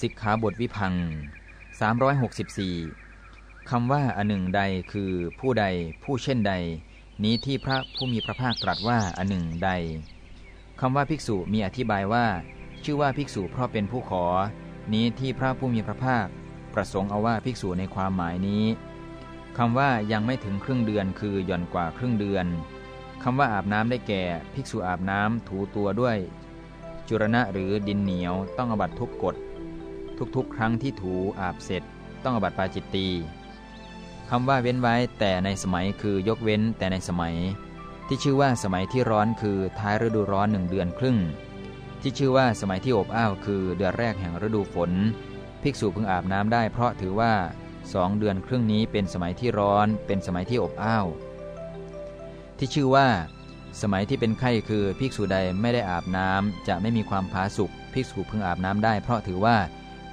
สิกขาบทวิพัง364 คำว่าอันหนึ่งใดคือผู้ใดผู้เช่นใด นี้ที่พระผู้มีพระภาคตรัสว่าอันหนึ่งใด คำว่าภิกษุมีอธิบายว่า ชื่อว่าภิกษุเพราะเป็นผู้ขอ นี้ที่พระผู้มีพระภาค ประสงค์เอาว่าภิกษุในความหมายนี้คำว่ายังไม่ถึงครึ่งเดือนคือหย่อนกว่าครึ่งเดือนคำว่าอาบน้ำได้แก่ ภิกษุอาบน้ำถูตัวด้วย จุรณะหรือดินเหนียวต้องอบัตทุกกฎ ทุกๆ ครั้งที่ถูอาบเสร็จ ต้องอบัตปาจิตตีคำว่าเว้นไว้แต่ในสมัยคือยกเว้นแต่ในสมัย ที่ชื่อว่าสมัยที่ร้อนคือท้ายฤดูร้อนหนึ่งเดือนครึ่ง ที่ชื่อว่าสมัยที่อบอ้าวคือเดือนแรกแห่งฤดูฝน ภิกษุพึงอาบน้ำได้เพราะถือว่าสองเดือนครึ่งนี้เป็นสมัยที่ร้อน เป็นสมัยที่อบอ้าว ที่ชื่อว่า สมัยที่เป็นไข้คือภิกษุใดไม่ได้อาบน้ำจะไม่มีความผาสุกภิกษุพึงอาบน้ำได้เพราะถือว่า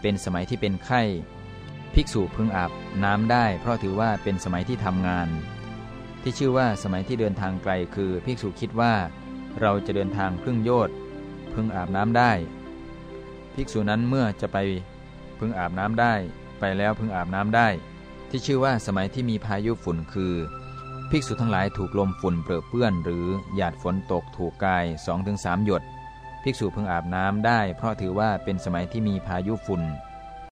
เป็นสมัยที่เป็นไข้ ภิกษุพึงอาบน้ำได้ เพราะถือว่าเป็นสมัยที่ทำงาน ที่ชื่อว่าสมัยที่เดินทางไกลคือภิกษุคิดว่า เราจะเดินทางครึ่งโยชน์พึงอาบน้ำได้ ภิกษุนั้นเมื่อจะไปพึงอาบน้ำได้ ไปแล้วพึงอาบน้ำได้ ที่ชื่อว่าสมัยที่มีพายุฝุ่นคือ ภิกษุทั้งหลายถูกลมฝุ่นเปรอะเปื้อน หรือหยาดฝนตกถูกกาย 2-3 หยด ภิกษุพึงอาบน้ำได้ เพราะถือว่าเป็นสมัยที่มีพายุฝุ่น